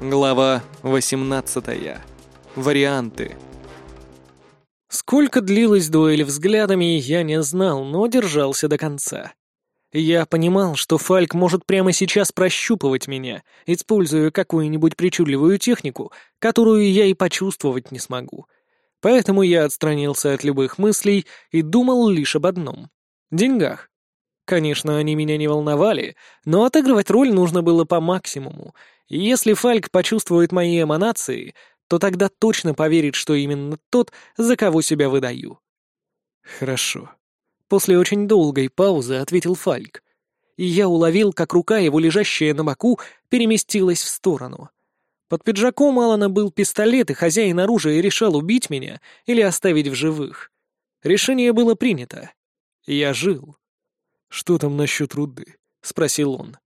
Глава 18. Варианты. Сколько длилась дуэль взглядами, я не знал, но держался до конца. Я понимал, что Фальк может прямо сейчас прощупывать меня, используя какую-нибудь причудливую технику, которую я и почувствовать не смогу. Поэтому я отстранился от любых мыслей и думал лишь об одном — деньгах. Конечно, они меня не волновали, но отыгрывать роль нужно было по максимуму, и если Фальк почувствует мои эманации, то тогда точно поверит, что именно тот, за кого себя выдаю. Хорошо. После очень долгой паузы ответил Фальк. И я уловил, как рука его, лежащая на боку, переместилась в сторону. Под пиджаком Алана был пистолет, и хозяин оружия решал убить меня или оставить в живых. Решение было принято. Я жил. «Что там насчет руды?» — спросил он.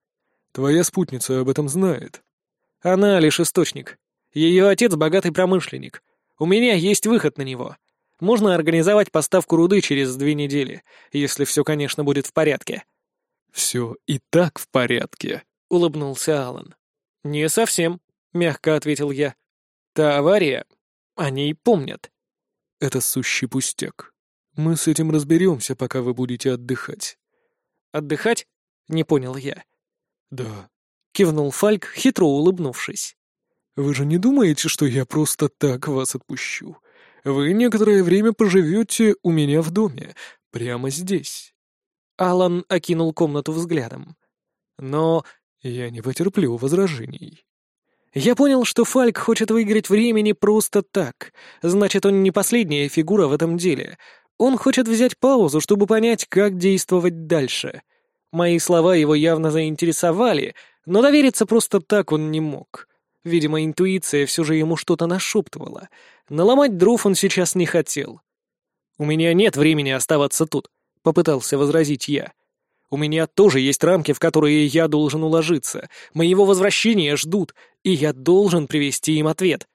«Твоя спутница об этом знает». «Она лишь источник. Ее отец — богатый промышленник. У меня есть выход на него. Можно организовать поставку руды через две недели, если все, конечно, будет в порядке». «Все и так в порядке», — улыбнулся Алан. «Не совсем», — мягко ответил я. «Та авария. Они и помнят». «Это сущий пустяк. Мы с этим разберемся, пока вы будете отдыхать. Отдыхать? Не понял я. Да. Кивнул Фальк, хитро улыбнувшись. Вы же не думаете, что я просто так вас отпущу? Вы некоторое время поживете у меня в доме, прямо здесь. Алан окинул комнату взглядом. Но я не потерплю возражений. Я понял, что Фальк хочет выиграть времени просто так. Значит, он не последняя фигура в этом деле. Он хочет взять паузу, чтобы понять, как действовать дальше. Мои слова его явно заинтересовали, но довериться просто так он не мог. Видимо, интуиция все же ему что-то нашептывала. Наломать дров он сейчас не хотел. «У меня нет времени оставаться тут», — попытался возразить я. «У меня тоже есть рамки, в которые я должен уложиться. Моего возвращения ждут, и я должен привести им ответ».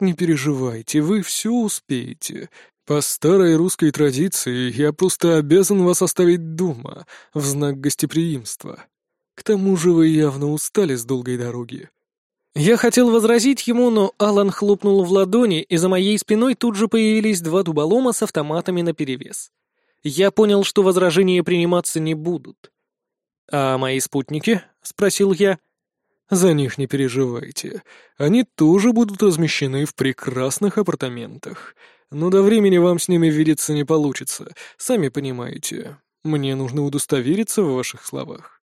«Не переживайте, вы все успеете. По старой русской традиции я просто обязан вас оставить дома, в знак гостеприимства. К тому же вы явно устали с долгой дороги». Я хотел возразить ему, но Алан хлопнул в ладони, и за моей спиной тут же появились два дуболома с автоматами наперевес. Я понял, что возражения приниматься не будут. «А мои спутники?» — спросил я. «За них не переживайте. Они тоже будут размещены в прекрасных апартаментах но до времени вам с ними видеться не получится, сами понимаете. Мне нужно удостовериться в ваших словах».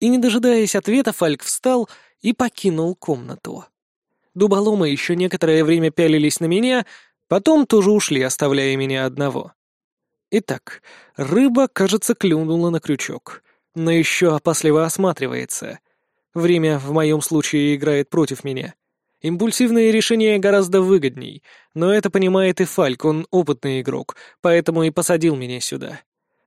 И, не дожидаясь ответа, Фальк встал и покинул комнату. Дуболомы еще некоторое время пялились на меня, потом тоже ушли, оставляя меня одного. Итак, рыба, кажется, клюнула на крючок, но еще опасливо осматривается. Время в моем случае играет против меня — Импульсивные решения гораздо выгодней, но это понимает и Фальк, он опытный игрок, поэтому и посадил меня сюда.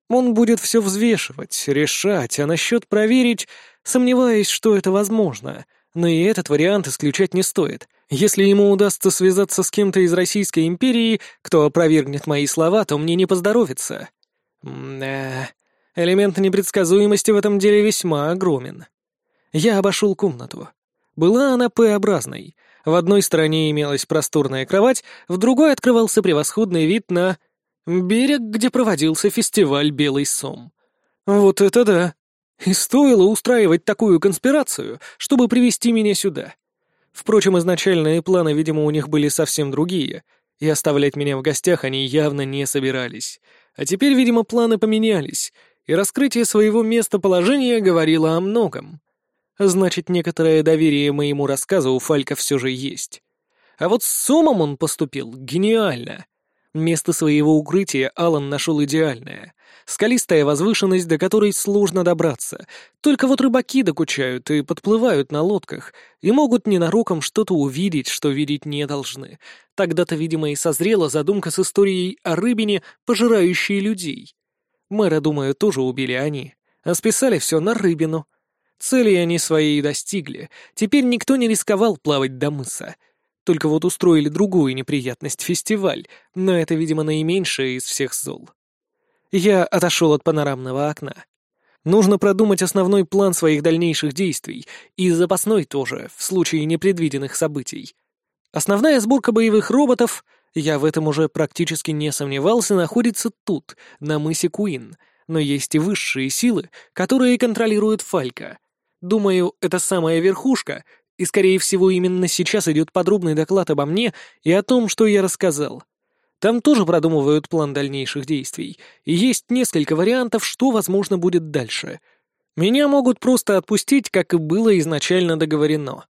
Он будет все взвешивать, решать, а насчет проверить, сомневаюсь, что это возможно. Но и этот вариант исключать не стоит. Если ему удастся связаться с кем-то из Российской империи, кто опровергнет мои слова, то мне не поздоровится. Да, элемент непредсказуемости в этом деле весьма огромен. Я обошел комнату. Была она П-образной. В одной стороне имелась просторная кровать, в другой открывался превосходный вид на... берег, где проводился фестиваль «Белый сом». Вот это да! И стоило устраивать такую конспирацию, чтобы привести меня сюда. Впрочем, изначальные планы, видимо, у них были совсем другие, и оставлять меня в гостях они явно не собирались. А теперь, видимо, планы поменялись, и раскрытие своего местоположения говорило о многом. Значит, некоторое доверие моему рассказу у Фалька все же есть. А вот с Сомом он поступил гениально. Место своего укрытия Алан нашел идеальное. Скалистая возвышенность, до которой сложно добраться. Только вот рыбаки докучают и подплывают на лодках, и могут ненароком что-то увидеть, что видеть не должны. Тогда-то, видимо, и созрела задумка с историей о рыбине, пожирающей людей. Мэра, думаю, тоже убили они, а списали все на рыбину — Цели они свои достигли. Теперь никто не рисковал плавать до мыса. Только вот устроили другую неприятность — фестиваль, но это, видимо, наименьшее из всех зол. Я отошел от панорамного окна. Нужно продумать основной план своих дальнейших действий и запасной тоже, в случае непредвиденных событий. Основная сборка боевых роботов, я в этом уже практически не сомневался, находится тут, на мысе Куин, но есть и высшие силы, которые контролируют Фалька. Думаю, это самая верхушка, и, скорее всего, именно сейчас идет подробный доклад обо мне и о том, что я рассказал. Там тоже продумывают план дальнейших действий, и есть несколько вариантов, что возможно будет дальше. Меня могут просто отпустить, как и было изначально договорено.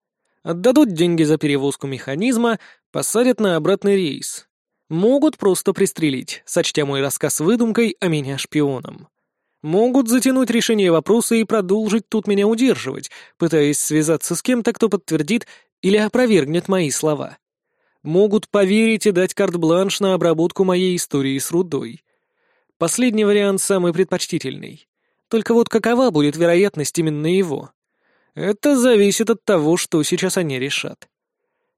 Отдадут деньги за перевозку механизма, посадят на обратный рейс. Могут просто пристрелить, сочтя мой рассказ выдумкой, а меня шпионом. Могут затянуть решение вопроса и продолжить тут меня удерживать, пытаясь связаться с кем-то, кто подтвердит или опровергнет мои слова могут поверить и дать карт-бланш на обработку моей истории с рудой. Последний вариант самый предпочтительный. Только вот какова будет вероятность именно его? Это зависит от того, что сейчас они решат.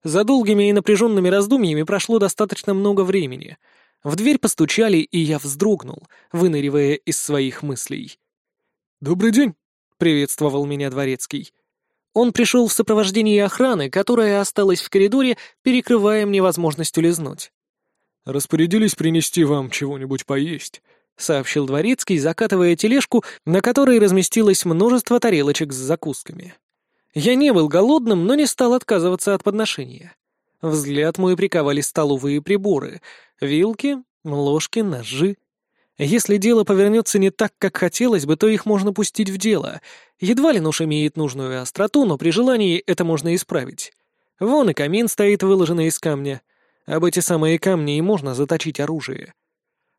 За долгими и напряженными раздумьями прошло достаточно много времени. В дверь постучали, и я вздрогнул, выныривая из своих мыслей. «Добрый день», — приветствовал меня дворецкий. Он пришел в сопровождении охраны, которая осталась в коридоре, перекрывая мне возможность улизнуть. «Распорядились принести вам чего-нибудь поесть», — сообщил дворецкий, закатывая тележку, на которой разместилось множество тарелочек с закусками. Я не был голодным, но не стал отказываться от подношения. Взгляд мой приковали столовые приборы — вилки, ложки, ножи. Если дело повернется не так, как хотелось бы, то их можно пустить в дело. Едва ли нож имеет нужную остроту, но при желании это можно исправить. Вон и камин стоит выложенный из камня. Об эти самые камни и можно заточить оружие.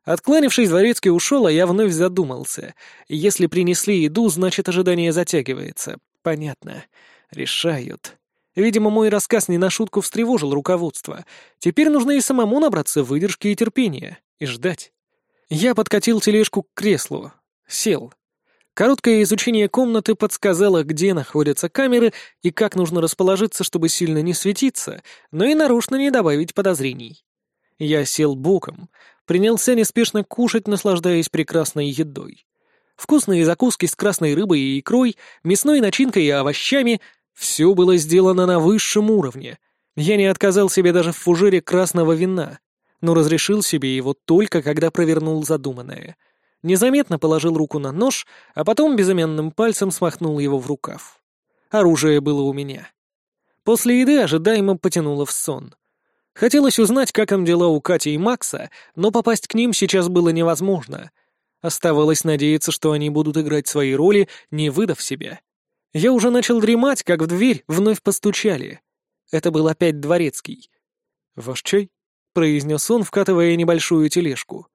Откланившись, дворецкий ушел, а я вновь задумался. Если принесли еду, значит, ожидание затягивается. Понятно. Решают. Видимо, мой рассказ не на шутку встревожил руководство. Теперь нужно и самому набраться выдержки и терпения. И ждать. Я подкатил тележку к креслу. Сел. Короткое изучение комнаты подсказало, где находятся камеры и как нужно расположиться, чтобы сильно не светиться, но и нарочно не добавить подозрений. Я сел боком, принялся неспешно кушать, наслаждаясь прекрасной едой. Вкусные закуски с красной рыбой и икрой, мясной начинкой и овощами — все было сделано на высшем уровне. Я не отказал себе даже в фужере красного вина, но разрешил себе его только когда провернул задуманное. Незаметно положил руку на нож, а потом безымянным пальцем смахнул его в рукав. Оружие было у меня. После еды ожидаемо потянуло в сон. Хотелось узнать, как там дела у Кати и Макса, но попасть к ним сейчас было невозможно. Оставалось надеяться, что они будут играть свои роли, не выдав себя. Я уже начал дремать, как в дверь вновь постучали. Это был опять дворецкий. «Ваш чай?» — произнес он, вкатывая небольшую тележку.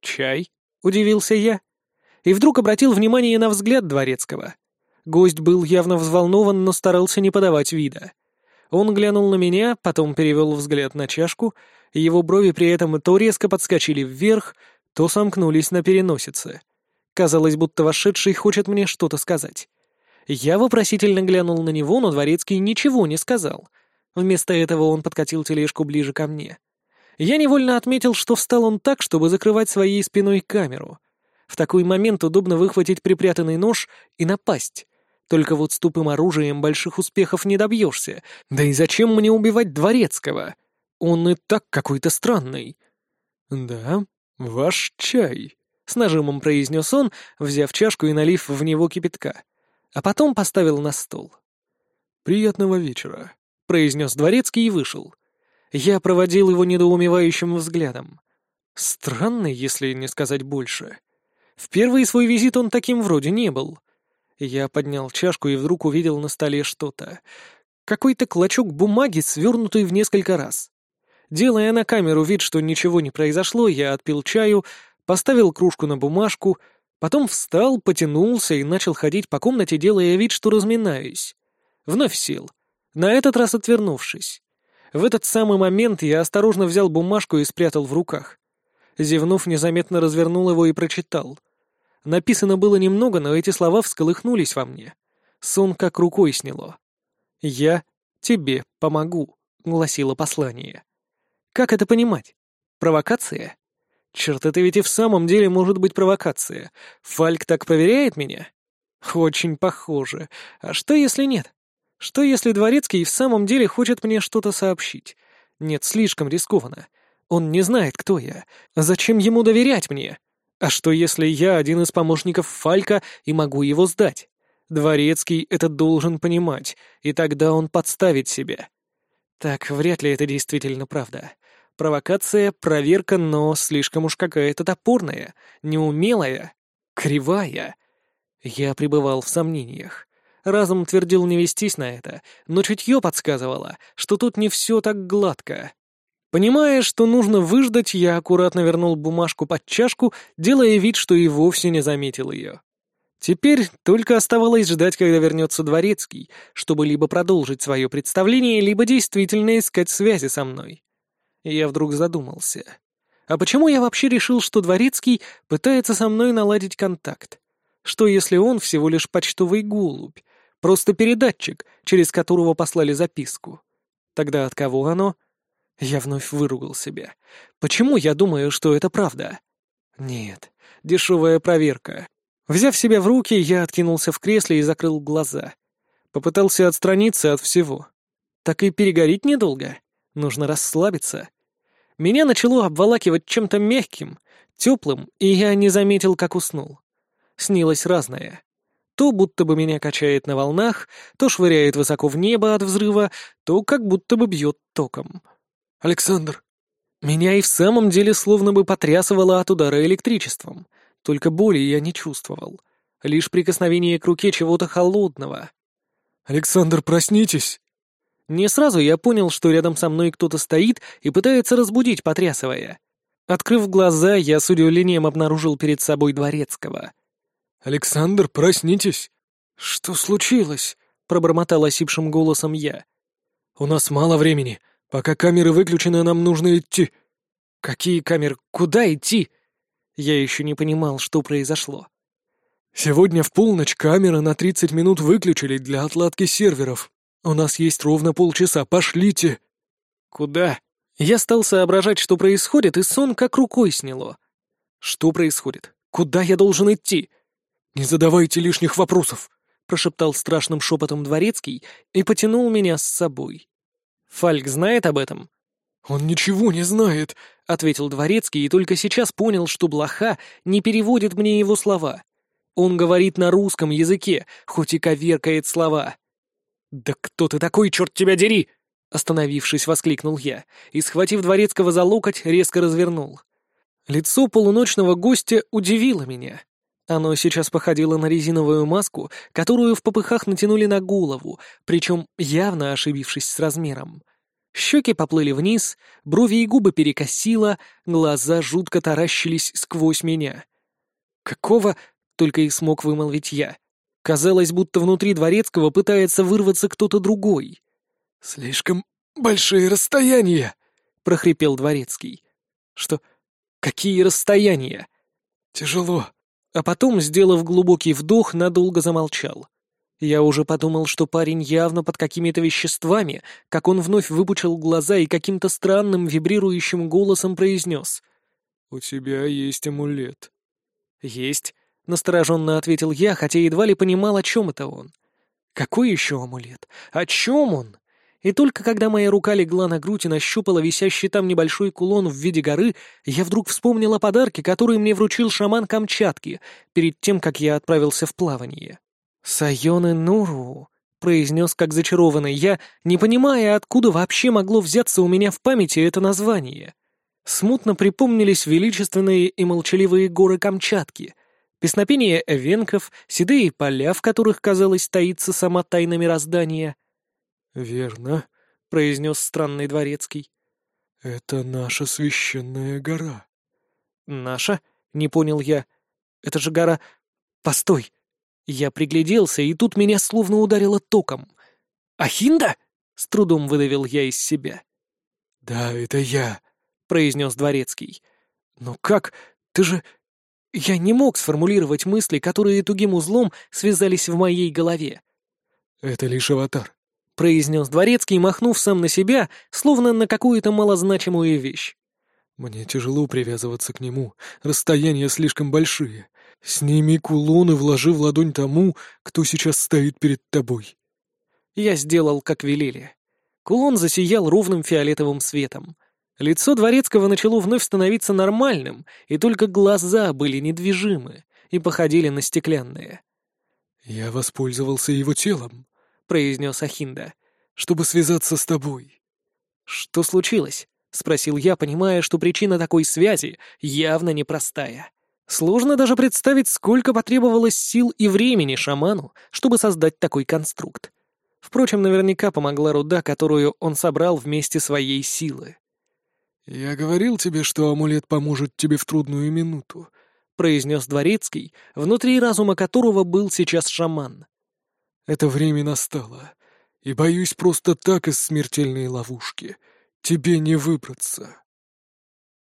«Чай?» — удивился я. И вдруг обратил внимание на взгляд дворецкого. Гость был явно взволнован, но старался не подавать вида. Он глянул на меня, потом перевел взгляд на чашку, и его брови при этом то резко подскочили вверх, то сомкнулись на переносице. Казалось, будто вошедший хочет мне что-то сказать. Я вопросительно глянул на него, но дворецкий ничего не сказал. Вместо этого он подкатил тележку ближе ко мне. Я невольно отметил, что встал он так, чтобы закрывать своей спиной камеру. В такой момент удобно выхватить припрятанный нож и напасть. Только вот с тупым оружием больших успехов не добьешься. Да и зачем мне убивать Дворецкого? Он и так какой-то странный. «Да, ваш чай», — с нажимом произнес он, взяв чашку и налив в него кипятка. А потом поставил на стол. «Приятного вечера», — произнес Дворецкий и вышел. Я проводил его недоумевающим взглядом. Странный, если не сказать больше. В первый свой визит он таким вроде не был. Я поднял чашку и вдруг увидел на столе что-то. Какой-то клочок бумаги, свернутый в несколько раз. Делая на камеру вид, что ничего не произошло, я отпил чаю, поставил кружку на бумажку, потом встал, потянулся и начал ходить по комнате, делая вид, что разминаюсь. Вновь сел, на этот раз отвернувшись. В этот самый момент я осторожно взял бумажку и спрятал в руках. Зевнув, незаметно развернул его и прочитал. Написано было немного, но эти слова всколыхнулись во мне. Сон как рукой сняло. «Я тебе помогу», — гласило послание. Как это понимать? Провокация? Черт, это ведь и в самом деле может быть провокация. Фальк так проверяет меня? Очень похоже. А что, если нет? Что, если Дворецкий в самом деле хочет мне что-то сообщить? Нет, слишком рискованно. Он не знает, кто я. Зачем ему доверять мне? А что, если я один из помощников Фалька и могу его сдать? Дворецкий это должен понимать, и тогда он подставит себя. Так, вряд ли это действительно правда. Провокация, проверка, но слишком уж какая-то топорная, неумелая, кривая. Я пребывал в сомнениях. Разум твердил не вестись на это, но чутье подсказывало, что тут не все так гладко. Понимая, что нужно выждать, я аккуратно вернул бумажку под чашку, делая вид, что и вовсе не заметил ее. Теперь только оставалось ждать, когда вернется Дворецкий, чтобы либо продолжить свое представление, либо действительно искать связи со мной. Я вдруг задумался. А почему я вообще решил, что Дворецкий пытается со мной наладить контакт? Что если он всего лишь почтовый голубь, просто передатчик, через которого послали записку? Тогда от кого оно? Я вновь выругал себя. Почему я думаю, что это правда? Нет, дешевая проверка. Взяв себя в руки, я откинулся в кресле и закрыл глаза. Попытался отстраниться от всего. Так и перегореть недолго. Нужно расслабиться. Меня начало обволакивать чем-то мягким, теплым, и я не заметил, как уснул. Снилось разное. То будто бы меня качает на волнах, то швыряет высоко в небо от взрыва, то как будто бы бьет током. «Александр!» Меня и в самом деле словно бы потрясывало от удара электричеством. Только боли я не чувствовал. Лишь прикосновение к руке чего-то холодного. «Александр, проснитесь!» Не сразу я понял, что рядом со мной кто-то стоит и пытается разбудить, потрясывая. Открыв глаза, я с удивлением обнаружил перед собой Дворецкого. «Александр, проснитесь!» «Что случилось?» — пробормотал осипшим голосом я. «У нас мало времени. Пока камеры выключены, нам нужно идти». «Какие камеры? Куда идти?» Я еще не понимал, что произошло. «Сегодня в полночь камеры на 30 минут выключили для отладки серверов. У нас есть ровно полчаса. Пошлите!» «Куда?» Я стал соображать, что происходит, и сон как рукой сняло. «Что происходит? Куда я должен идти?» «Не задавайте лишних вопросов», — прошептал страшным шепотом дворецкий и потянул меня с собой. Фальк знает об этом?» «Он ничего не знает», — ответил Дворецкий и только сейчас понял, что блоха не переводит мне его слова. Он говорит на русском языке, хоть и коверкает слова. «Да кто ты такой, черт тебя дери!» Остановившись, воскликнул я и, схватив Дворецкого за локоть, резко развернул. Лицо полуночного гостя удивило меня. Оно сейчас походило на резиновую маску, которую в попыхах натянули на голову, причем явно ошибившись с размером. Щеки поплыли вниз, брови и губы перекосило, глаза жутко таращились сквозь меня. «Какого?» — только и смог вымолвить я. Казалось, будто внутри Дворецкого пытается вырваться кто-то другой. «Слишком большие расстояния!» — прохрипел Дворецкий. «Что? Какие расстояния?» «Тяжело а потом, сделав глубокий вдох, надолго замолчал. Я уже подумал, что парень явно под какими-то веществами, как он вновь выпучил глаза и каким-то странным вибрирующим голосом произнес. «У тебя есть амулет». «Есть», — настороженно ответил я, хотя едва ли понимал, о чем это он. «Какой еще амулет? О чем он?» И только когда моя рука легла на грудь и нащупала висящий там небольшой кулон в виде горы, я вдруг вспомнил о подарке, который мне вручил шаман Камчатки перед тем, как я отправился в плавание. «Сайоне Нуру», — произнес как зачарованный я, не понимая, откуда вообще могло взяться у меня в памяти это название. Смутно припомнились величественные и молчаливые горы Камчатки — песнопения эвенков, седые поля, в которых, казалось, таится сама тайна мироздания, «Верно», — произнес странный дворецкий. «Это наша священная гора». «Наша?» — не понял я. «Это же гора... Постой!» Я пригляделся, и тут меня словно ударило током. «Ахинда?» — с трудом выдавил я из себя. «Да, это я», — произнес дворецкий. «Но как? Ты же...» Я не мог сформулировать мысли, которые тугим узлом связались в моей голове. «Это лишь аватар. — произнес дворецкий, махнув сам на себя, словно на какую-то малозначимую вещь. Мне тяжело привязываться к нему, расстояния слишком большие. Сними кулон и вложи в ладонь тому, кто сейчас стоит перед тобой. Я сделал, как велели. Кулон засиял ровным фиолетовым светом. Лицо Дворецкого начало вновь становиться нормальным, и только глаза были недвижимы и походили на стеклянные. «Я воспользовался его телом», — произнес Ахинда, — «чтобы связаться с тобой». «Что случилось?» — спросил я, понимая, что причина такой связи явно непростая. Сложно даже представить, сколько потребовалось сил и времени шаману, чтобы создать такой конструкт. Впрочем, наверняка помогла руда, которую он собрал вместе своей силы. «Я говорил тебе, что амулет поможет тебе в трудную минуту», — произнес Дворецкий, внутри разума которого был сейчас шаман. «Это время настало, и боюсь просто так из смертельной ловушки. Тебе не выбраться».